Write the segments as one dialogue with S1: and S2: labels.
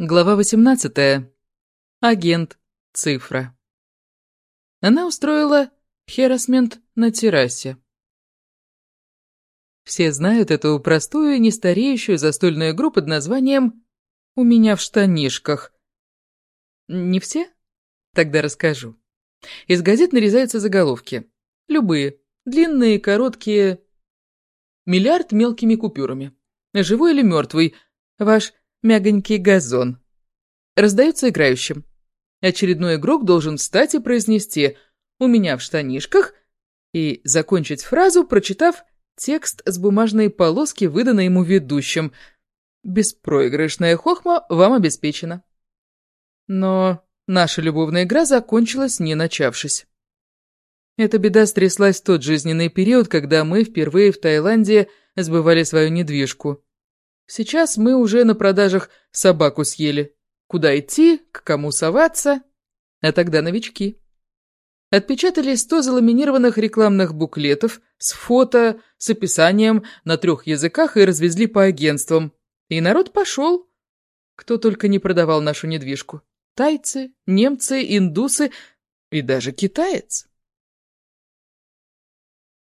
S1: Глава 18. Агент Цифра. Она устроила херасмент на террасе. Все знают эту простую и нестареющую застольную игру под названием «У меня в штанишках». Не все? Тогда расскажу. Из газет нарезаются заголовки. Любые. Длинные, короткие. Миллиард мелкими купюрами. Живой или мертвый? Ваш мягонький газон. Раздается играющим. Очередной игрок должен встать и произнести «У меня в штанишках» и закончить фразу, прочитав текст с бумажной полоски, выданной ему ведущим. Беспроигрышная хохма вам обеспечена. Но наша любовная игра закончилась, не начавшись. Эта беда стряслась в тот жизненный период, когда мы впервые в Таиланде сбывали свою недвижку. Сейчас мы уже на продажах собаку съели. Куда идти, к кому соваться? А тогда новички. Отпечатали сто заламинированных рекламных буклетов с фото, с описанием на трех языках и развезли по агентствам. И народ пошел. Кто только не продавал нашу недвижку. Тайцы, немцы, индусы и даже китаец.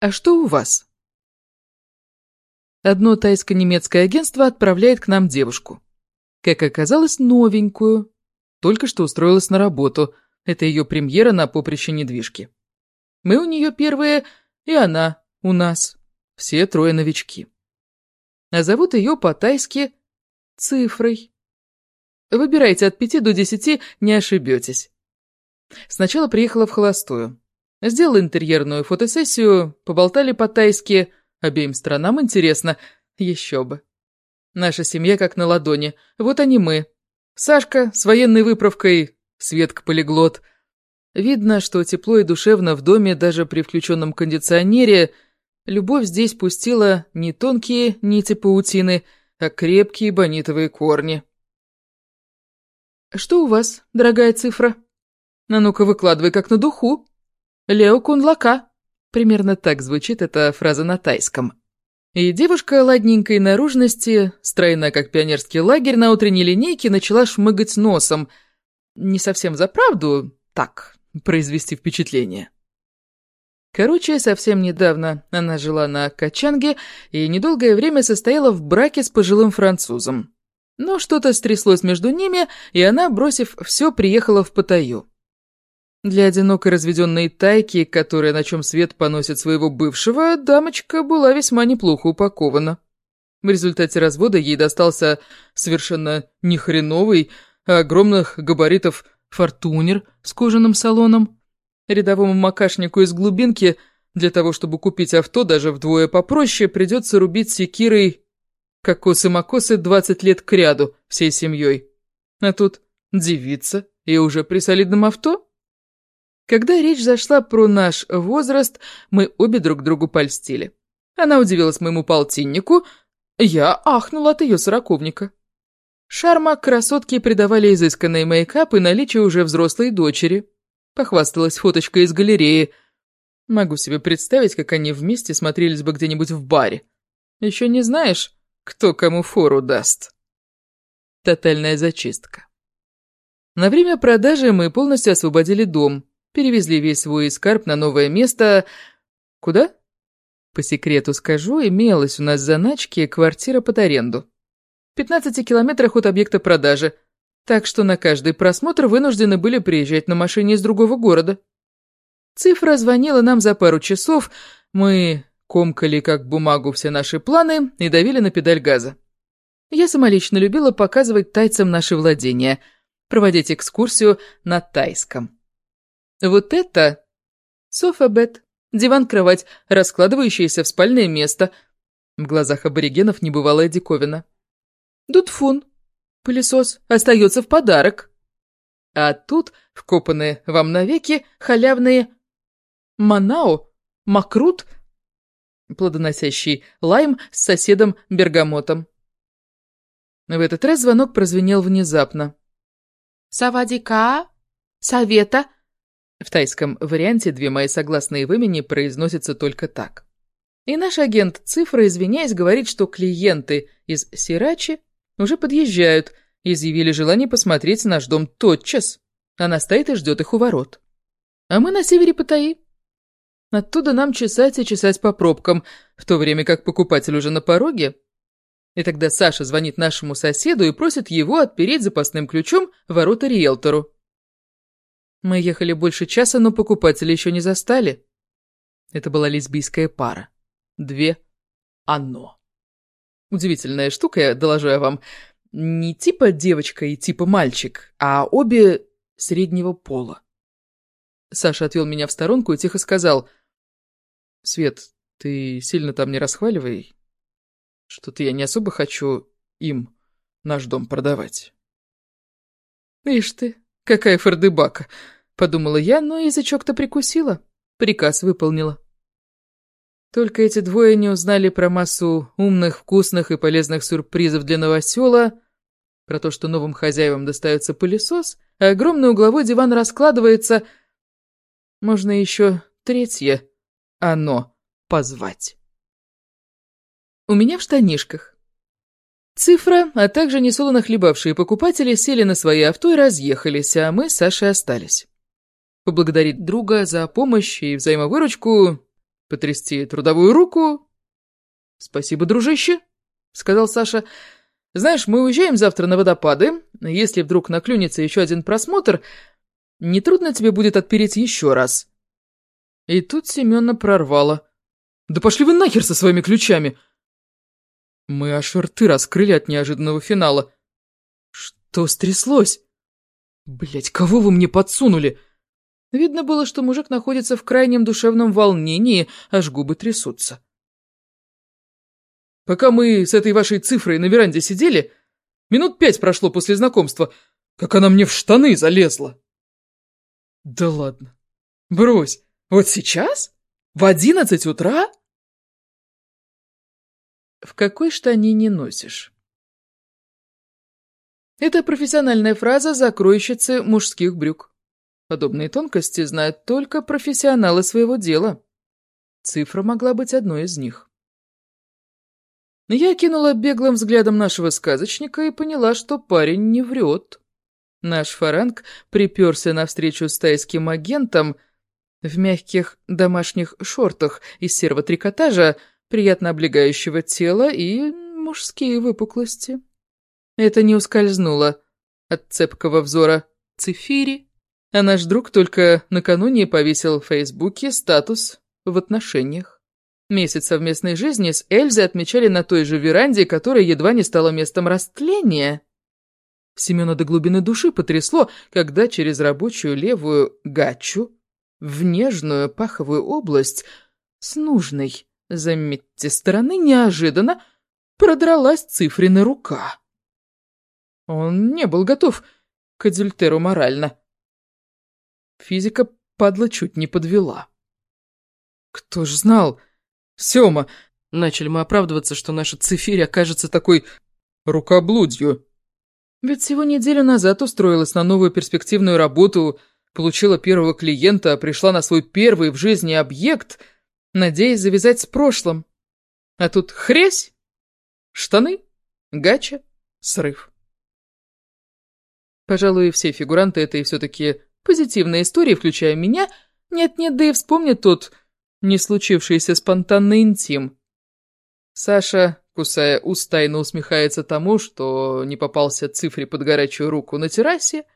S1: А что у вас? Одно тайско-немецкое агентство отправляет к нам девушку. Как оказалось, новенькую. Только что устроилась на работу. Это ее премьера на поприще недвижки. Мы у нее первые, и она у нас. Все трое новички. А зовут ее по-тайски цифрой. Выбирайте от пяти до десяти, не ошибетесь. Сначала приехала в холостую. Сделала интерьерную фотосессию, поболтали по-тайски, Обеим сторонам интересно. Еще бы. Наша семья как на ладони. Вот они мы. Сашка с военной выправкой, Светка-полиглот. Видно, что тепло и душевно в доме даже при включенном кондиционере. Любовь здесь пустила не тонкие нити паутины, а крепкие бонитовые корни. «Что у вас, дорогая цифра?» «А ну-ка, выкладывай как на духу. Лео Кунлака». Примерно так звучит эта фраза на тайском. И девушка ладненькой наружности, стройна как пионерский лагерь, на утренней линейке начала шмыгать носом. Не совсем за правду, так, произвести впечатление. Короче, совсем недавно она жила на Качанге и недолгое время состояла в браке с пожилым французом. Но что-то стряслось между ними, и она, бросив все, приехала в Паттайю. Для одинокой разведенной тайки, которая на чем свет поносит своего бывшего, дамочка была весьма неплохо упакована. В результате развода ей достался совершенно нехреновый, а огромных габаритов фортунер с кожаным салоном. Рядовому макашнику из глубинки для того, чтобы купить авто даже вдвое попроще, придется рубить секирой кокосы-макосы двадцать лет кряду всей семьей. А тут девица и уже при солидном авто? Когда речь зашла про наш возраст, мы обе друг другу польстили. Она удивилась моему полтиннику, я ахнула от ее сороковника. Шарма красотки придавали изысканный мейкап и наличие уже взрослой дочери. Похвасталась фоточкой из галереи. Могу себе представить, как они вместе смотрелись бы где-нибудь в баре. Еще не знаешь, кто кому фору даст. Тотальная зачистка. На время продажи мы полностью освободили дом. Перевезли весь свой скарб на новое место. Куда? По секрету скажу, имелась у нас заначки квартира под аренду. В 15 километрах от объекта продажи. Так что на каждый просмотр вынуждены были приезжать на машине из другого города. Цифра звонила нам за пару часов, мы комкали как бумагу все наши планы и давили на педаль газа. Я самолично любила показывать тайцам наши владения, проводить экскурсию на тайском. Вот это... Софа-бет. Диван-кровать, раскладывающаяся в спальное место. В глазах аборигенов небывалая диковина. Дудфун. Пылесос. Остается в подарок. А тут, вкопанные вам навеки, халявные... Манао, макрут, плодоносящий лайм с соседом бергамотом. В этот раз звонок прозвенел внезапно. «Савадика? Совета?» В тайском варианте две мои согласные в имени произносятся только так. И наш агент цифра, извиняясь, говорит, что клиенты из Сирачи уже подъезжают, изъявили желание посмотреть наш дом тотчас. Она стоит и ждет их у ворот. А мы на севере Паттайи. Оттуда нам чесать и чесать по пробкам, в то время как покупатель уже на пороге. И тогда Саша звонит нашему соседу и просит его отпереть запасным ключом ворота риэлтору. Мы ехали больше часа, но покупателя еще не застали. Это была лесбийская пара. Две «оно». Удивительная штука, доложу я вам. Не типа девочка и типа мальчик, а обе среднего пола. Саша отвел меня в сторонку и тихо сказал. «Свет, ты сильно там не расхваливай. Что-то я не особо хочу им наш дом продавать». «Ишь ты, какая фордыбака!» — подумала я, но язычок-то прикусила. Приказ выполнила. Только эти двое не узнали про массу умных, вкусных и полезных сюрпризов для новосела, про то, что новым хозяевам достается пылесос, а огромный угловой диван раскладывается. Можно еще третье «оно» позвать. У меня в штанишках. Цифра, а также несолоно хлебавшие покупатели сели на свои авто и разъехались, а мы с Сашей остались. Поблагодарить друга за помощь и взаимовыручку потрясти трудовую руку. «Спасибо, дружище», — сказал Саша. «Знаешь, мы уезжаем завтра на водопады. Если вдруг наклюнется еще один просмотр, нетрудно тебе будет отпереть еще раз». И тут Семена прорвало. «Да пошли вы нахер со своими ключами!» Мы аж рты раскрыли от неожиданного финала. «Что стряслось?» Блять, кого вы мне подсунули?» Видно было, что мужик находится в крайнем душевном волнении, аж губы трясутся. Пока мы с этой вашей цифрой на веранде сидели, минут пять прошло после знакомства, как она мне в штаны залезла. Да ладно. Брось. Вот сейчас? В одиннадцать утра? В какой штане не носишь? Это профессиональная фраза закройщицы мужских брюк. Подобные тонкости знают только профессионалы своего дела. Цифра могла быть одной из них. Я кинула беглым взглядом нашего сказочника и поняла, что парень не врет. Наш фаранг приперся навстречу с тайским агентом в мягких домашних шортах из серого трикотажа, приятно облегающего тело и мужские выпуклости. Это не ускользнуло от цепкого взора Цифири, а наш друг только накануне повесил в Фейсбуке статус в отношениях. Месяц совместной жизни с Эльзой отмечали на той же веранде, которая едва не стала местом растления. Семена до глубины души потрясло, когда через рабочую левую гачу в нежную паховую область с нужной, заметьте, стороны неожиданно продралась цифрина рука. Он не был готов к адюльтеру морально. Физика, падла, чуть не подвела. Кто ж знал? Сёма, начали мы оправдываться, что наша Цифирь окажется такой рукоблудью. Ведь всего неделю назад устроилась на новую перспективную работу, получила первого клиента, пришла на свой первый в жизни объект, надеясь завязать с прошлым. А тут хрясь, штаны, гача, срыв. Пожалуй, все фигуранты этой все-таки Позитивные истории, включая меня, нет-нет, да и вспомнит тот не случившийся спонтанный интим. Саша, кусая ус, тайно усмехается тому, что не попался цифре под горячую руку на террасе.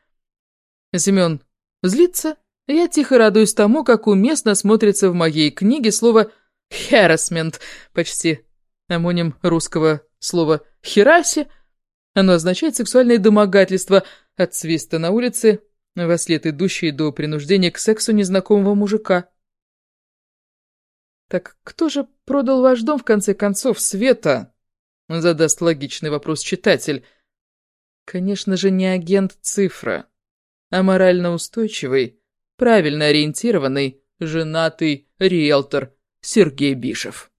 S1: Семен злится, я тихо радуюсь тому, как уместно смотрится в моей книге слово «harassment», почти амоним русского слова «хераси». Оно означает сексуальное домогательство от свиста на улице во след идущие до принуждения к сексу незнакомого мужика. «Так кто же продал ваш дом, в конце концов, Света?» — задаст логичный вопрос читатель. «Конечно же, не агент цифра, а морально устойчивый, правильно ориентированный, женатый риэлтор Сергей Бишев».